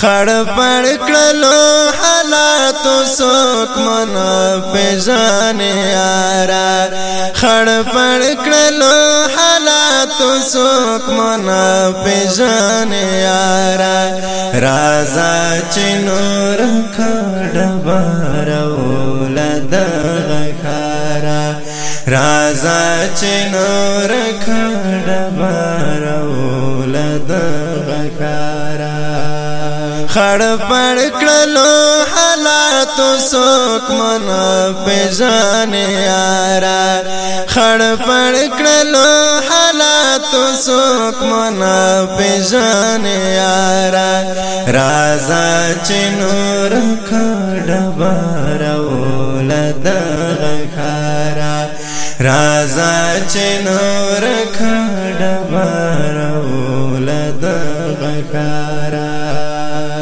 خړ پړ کړلو حالات سوک من پېژان یارا خړ پړ کړلو حالات سوک من پېژان یارا رازا چې نور کړ بارو لدغه خارا رازا چې نور کړ بارو لدغه خارا خړ پړ کړلو حالات سوک من پېژان یارا خړ پړ کړلو حالات سوک من پېژان یارا رازا چنور کډ بارو لدا غخارا رازا چنور کډ بارو لدا غخارا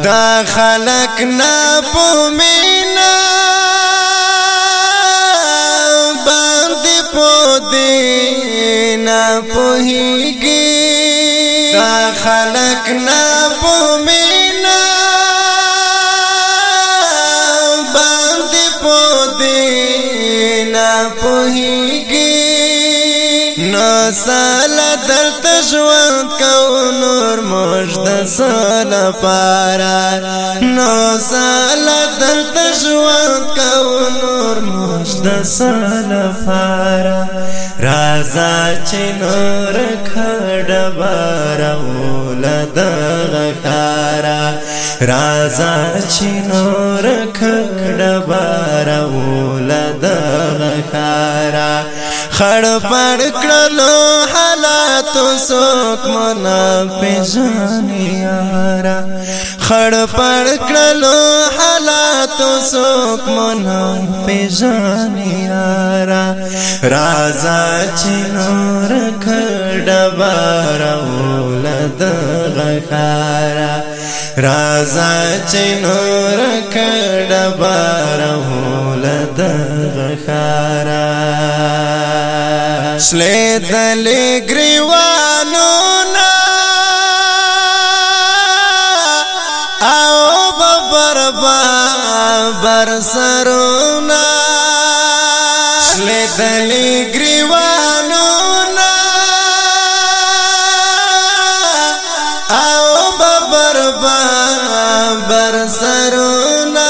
دا خلق نا پومینا باندې پودې نا پوهیږي دا خلق نا پومینا باندې پودې نا پوهیږي نو سالت ژوند کو نور مجد سال پارا نو سال درد ژوند کو نور مجد سال پارا رازا چې نور کډ بارول دغه کارا رازا چې نور کډ بارول دغه کارا خړ پړ کړلو حالات سوک منا پېژانیارا خړ پړ کړلو حالات سوک منا پېژانیارا رازا چنور خړ بارول دغکارا رازا چنور خړ بارول دغکارا سلی دلی گریوانو نا او ببر بابر سرو نا سلی دلی گریوانو نا او ببر بابر سرو نا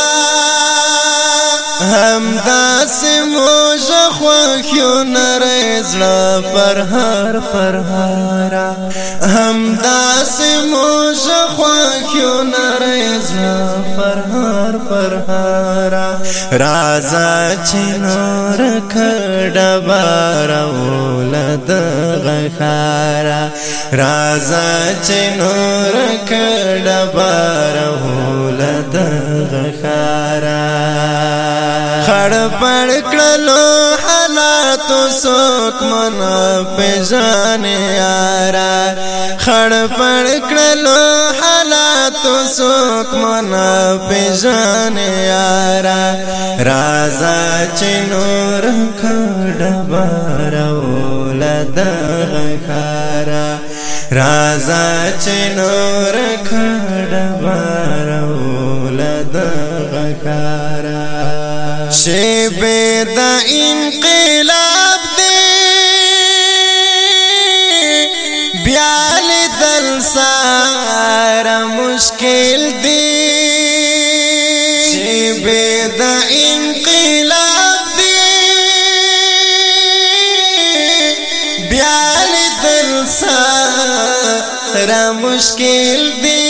هم داسې موجه خوښیو نری زړه فرهر فرهارا هم داسې موجه خوښیو نری زړه فرهر فرهارا رازا چې نور کډه بارول د غخارا رازا چې نور کډه بارول د غخارا خړ پړ کړلو حالات سوک من پېژانې یارا خړ پړ کړلو حالات سوک من پېژانې یارا رازا چې نور کړ بارو لدا خارا رازا چې نور کړ بارو لدا خارا شیبه د انقلاب دي بیا لیدل ساره مشکل دی شیبه د انقلاب دی بیا لیدل ساره مشکل دی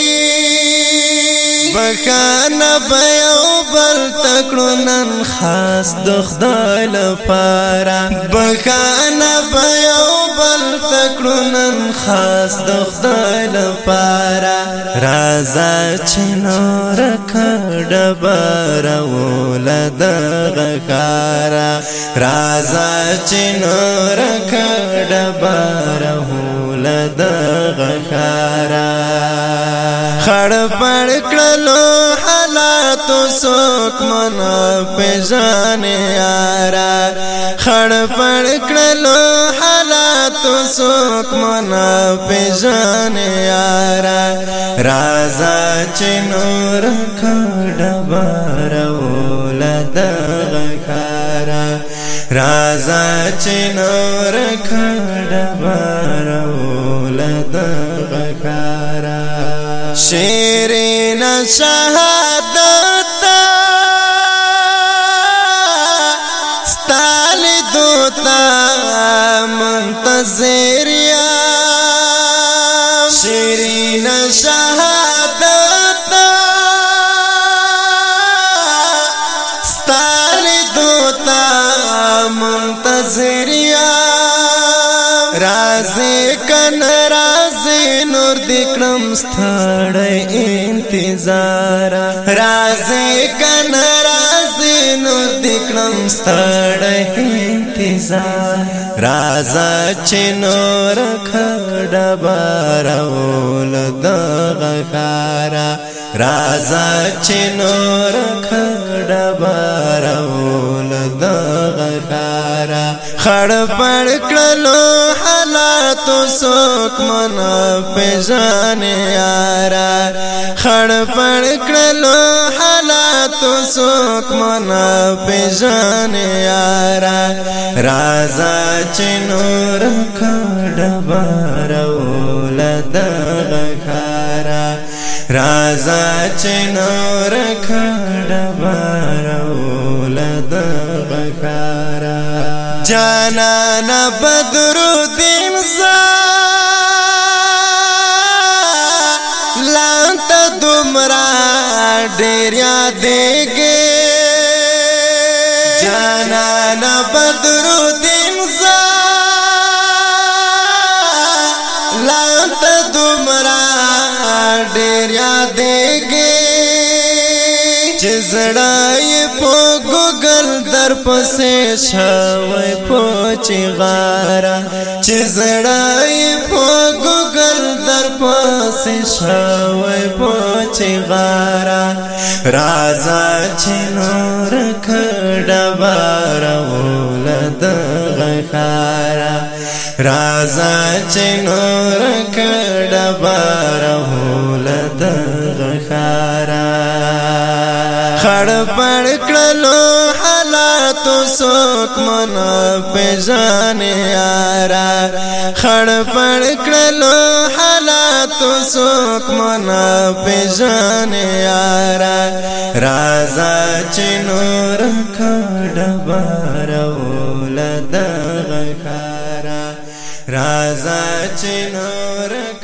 پخانه به یو بل تکړو نن خاص د خدای لپاره پخانه به یو بل تکړو نن خاص د خدای لپاره رازا چنور کډ بار ولد غکارا رازا چنور کډ بار ولد غکارا خړ پړ کړلو حالات سوک منا پېژانې یارا خړ پړ کړلو حالات سوک منا پېژانې یارا رازا چې نور کړه بارو لدغه خارا رازا چې نور کړه بارو شیرین شهادت ستال دوتا منتظر یا شیرین شهادت ستال دوتا منتظر یا رازی کن رازی نور دکرم ستھڑ انتظار رازی کن رازی نور دکرم ستھڑ انتظار رازا چه نور کھڑ بارول دغکارا رازا چه نور کھڑ بارول خړ پړ کړلو حالات سوک منا پېژان یارا خړ پړ کړلو حالات سوک منا پېژان یارا رازا چنور کړ بارو لدا غارا رازا چنور کړ بارو لدا غارا जाना बदरुद्दीन सा दुमरा तुमरा दे देगे जाना बदरुद्दीन بیڑای پو گوگل در پسی شاوی پو چی غارا چی زڑای پو گوگل در پسی شاوی پو چی غارا رازا چی نور کڑا بارا اولد غخارا رازا چی نور کڑا بارا اولد غخارا گڑبڑ کړلو حالات سوک من پېژان یارا خړبړ کړلو حالات سوک من پېژان یارا رازا چنور کډبار ولدا غکارا رازا چنور